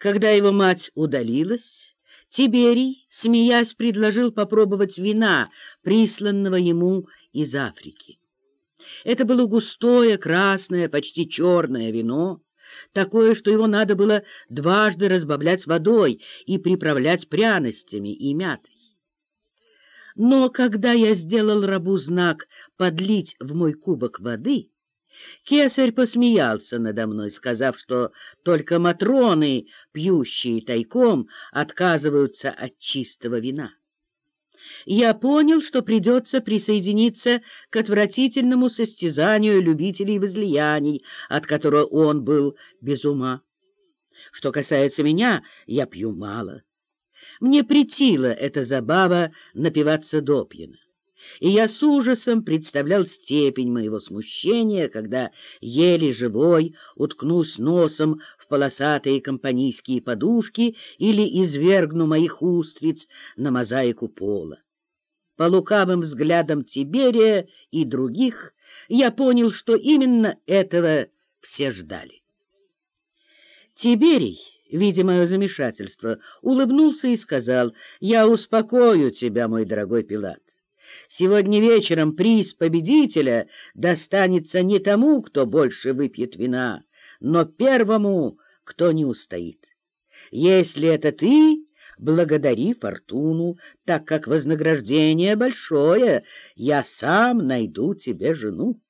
Когда его мать удалилась, Тиберий, смеясь, предложил попробовать вина, присланного ему из Африки. Это было густое, красное, почти черное вино, такое, что его надо было дважды разбавлять водой и приправлять пряностями и мятой. Но когда я сделал рабу знак подлить в мой кубок воды, кесарь посмеялся надо мной, сказав, что только матроны, пьющие тайком, отказываются от чистого вина я понял, что придется присоединиться к отвратительному состязанию любителей возлияний, от которого он был без ума. Что касается меня, я пью мало. Мне претила эта забава напиваться допьяно. И я с ужасом представлял степень моего смущения, когда, еле живой, уткнусь носом в полосатые компанийские подушки или извергну моих устриц на мозаику пола. По лукавым взглядам Тиберия и других я понял, что именно этого все ждали. Тиберий, видя мое замешательство, улыбнулся и сказал, «Я успокою тебя, мой дорогой Пилат. Сегодня вечером приз победителя достанется не тому, кто больше выпьет вина, но первому, кто не устоит. Если это ты, благодари фортуну, так как вознаграждение большое, я сам найду тебе жену.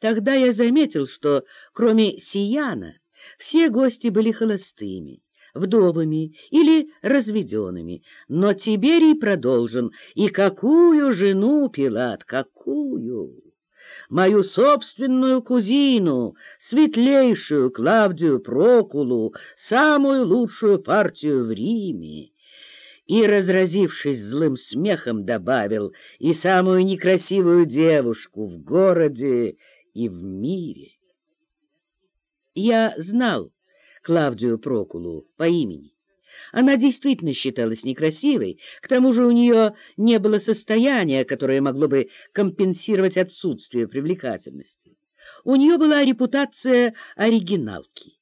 Тогда я заметил, что кроме Сияна все гости были холостыми, вдовами или разведенными, но Тиберий продолжен, и какую жену, Пилат, какую! мою собственную кузину, светлейшую Клавдию Прокулу, самую лучшую партию в Риме. И, разразившись злым смехом, добавил и самую некрасивую девушку в городе и в мире. Я знал Клавдию Прокулу по имени. Она действительно считалась некрасивой, к тому же у нее не было состояния, которое могло бы компенсировать отсутствие привлекательности. У нее была репутация оригиналки.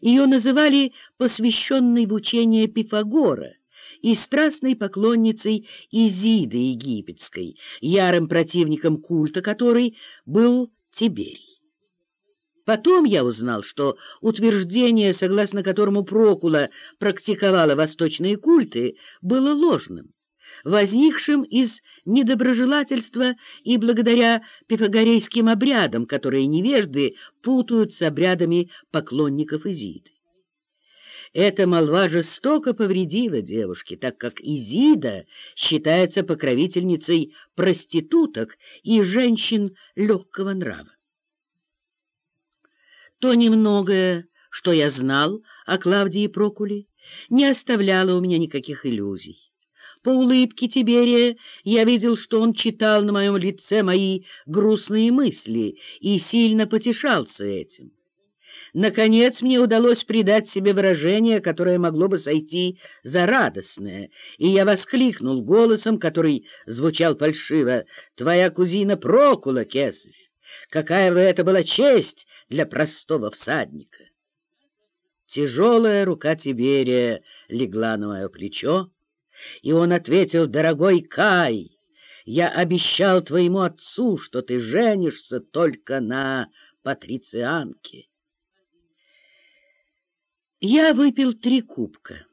Ее называли посвященной в учение Пифагора и страстной поклонницей Изиды Египетской, ярым противником культа которой был Тиберий. Потом я узнал, что утверждение, согласно которому Прокула практиковала восточные культы, было ложным, возникшим из недоброжелательства и благодаря пифагорейским обрядам, которые невежды путают с обрядами поклонников Изиды. Эта молва жестоко повредила девушке, так как Изида считается покровительницей проституток и женщин легкого нрава. То немногое, что я знал о Клавдии Прокуле, не оставляло у меня никаких иллюзий. По улыбке Тиберия я видел, что он читал на моем лице мои грустные мысли и сильно потешался этим. Наконец мне удалось придать себе выражение, которое могло бы сойти за радостное, и я воскликнул голосом, который звучал фальшиво, «Твоя кузина Прокула, кесарь! Какая бы это была честь для простого всадника. Тяжелая рука Тиберия легла на мое плечо, и он ответил, «Дорогой Кай, я обещал твоему отцу, что ты женишься только на патрицианке». Я выпил три кубка.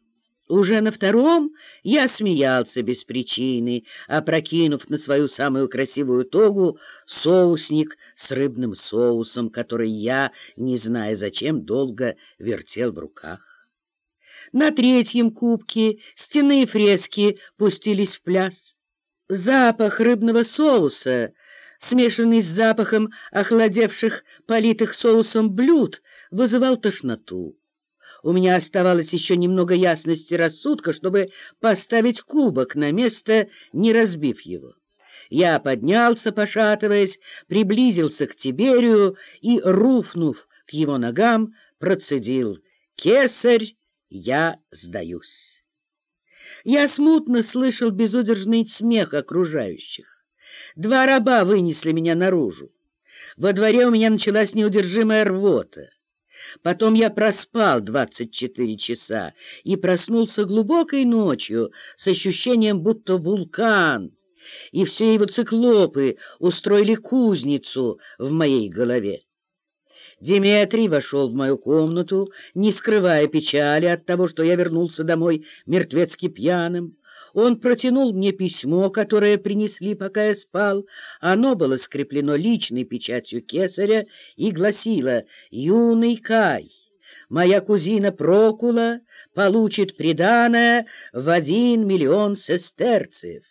Уже на втором я смеялся без причины, опрокинув на свою самую красивую тогу соусник с рыбным соусом, который я, не зная зачем, долго вертел в руках. На третьем кубке стены фрески пустились в пляс. Запах рыбного соуса, смешанный с запахом охладевших, политых соусом блюд, вызывал тошноту. У меня оставалось еще немного ясности рассудка, чтобы поставить кубок на место, не разбив его. Я поднялся, пошатываясь, приблизился к Тиберию и, руфнув к его ногам, процедил «Кесарь, я сдаюсь». Я смутно слышал безудержный смех окружающих. Два раба вынесли меня наружу. Во дворе у меня началась неудержимая рвота. Потом я проспал 24 часа и проснулся глубокой ночью с ощущением, будто вулкан, и все его циклопы устроили кузницу в моей голове. Диметрий вошел в мою комнату, не скрывая печали от того, что я вернулся домой мертвецки пьяным. Он протянул мне письмо, которое принесли, пока я спал. Оно было скреплено личной печатью кесаря и гласило «Юный Кай». Моя кузина Прокула получит приданое в один миллион сестерцев.